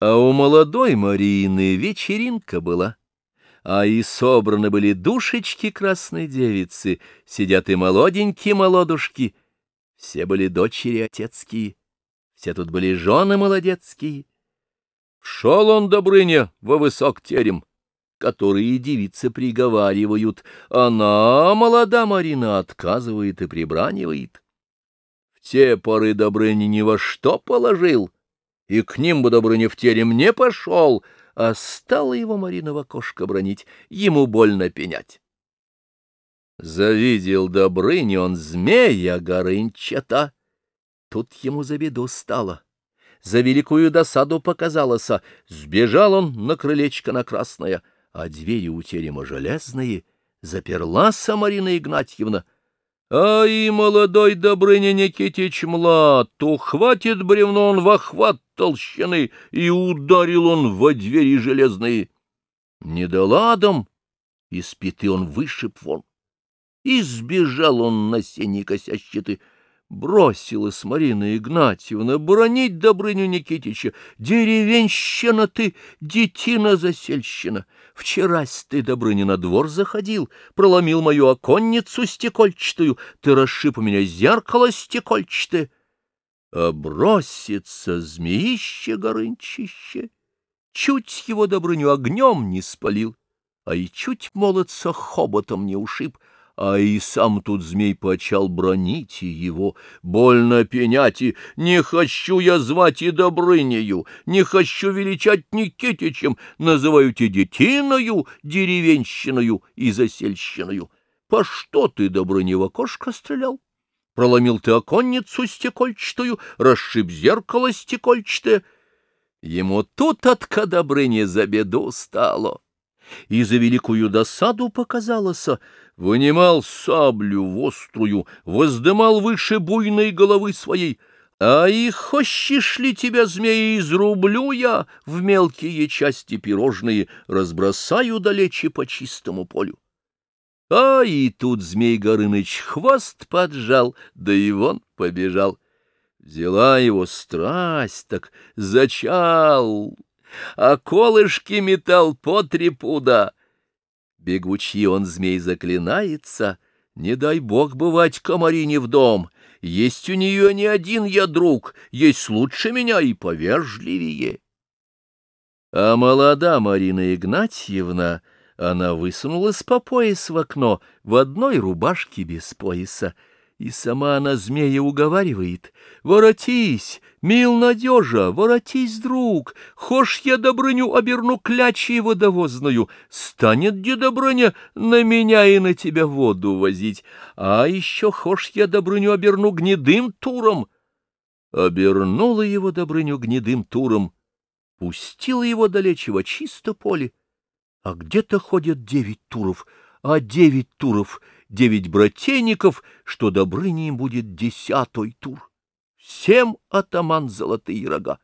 А у молодой Марины вечеринка была, а и собраны были душечки красной девицы, сидят и молоденькие молодушки, все были дочери отецкие, все тут были жены молодецкие. Шел он, Добрыня, во высок терем, которые девицы приговаривают, она, молода Марина, отказывает и прибранивает. В те поры Добрыня ни во что положил, и к ним бы Добрыня в терем не пошел, а стала его Марина в окошко бронить, ему больно пенять. Завидел Добрыня он змея Горынчата. Тут ему за беду стало. За великую досаду показалось, сбежал он на крылечко на красное, а двери у терема железные, заперлась Марина Игнатьевна — а и молодой Добрыня Никитич млад, то хватит бревно он в охват толщины, и ударил он во двери железные. Недоладом из пяты он вышиб вон, и сбежал он на сени косящеты, Бросилась Марина Игнатьевна бронить Добрыню Никитича. Деревенщина ты, детина-засельщина. Вчерась ты, Добрыня, на двор заходил, проломил мою оконницу стекольчатую, ты расшиб у меня зеркало стекольчатое. А бросится змеище горынчище, чуть его Добрыню огнем не спалил, а и чуть молодца хоботом не ушиб — а и сам тут змей почал бронить его, больно пенять, и не хочу я звать и Добрынею, не хочу величать Никитичем, называю тебя детиною, деревенщиною и засельщиною. По что ты, Добрыня, в окошко стрелял? Проломил ты оконницу стекольчатую, расшиб зеркало стекольчатое. Ему тут от Добрыни за беду стало и за великую досаду показалось, вынимал саблю острую, воздымал выше буйной головы своей, а и хочешь ли тебя, змеи, изрублю я в мелкие части пирожные, разбросаю далече по чистому полю. А и тут змей Горыныч хвост поджал, да и вон побежал. Взяла его страсть, так зачал, а колышки метал по три пуда. Бегучий он змей заклинается, не дай бог бывать комарине в дом. Есть у нее не один я друг, есть лучше меня и повежливее. А молода Марина Игнатьевна, она высунулась по пояс в окно в одной рубашке без пояса, и сама она змея уговаривает. «Воротись, мил надежа, воротись, друг, хошь я Добрыню оберну клячей водовозную, станет где Добрыня на меня и на тебя воду возить, а еще хошь я Добрыню оберну гнедым туром». Обернула его Добрыню гнедым туром, пустила его далече во чисто поле, а где-то ходят девять туров, а девять туров — девять братейников, что Добрыне им будет десятой тур. Всем атаман золотые рога.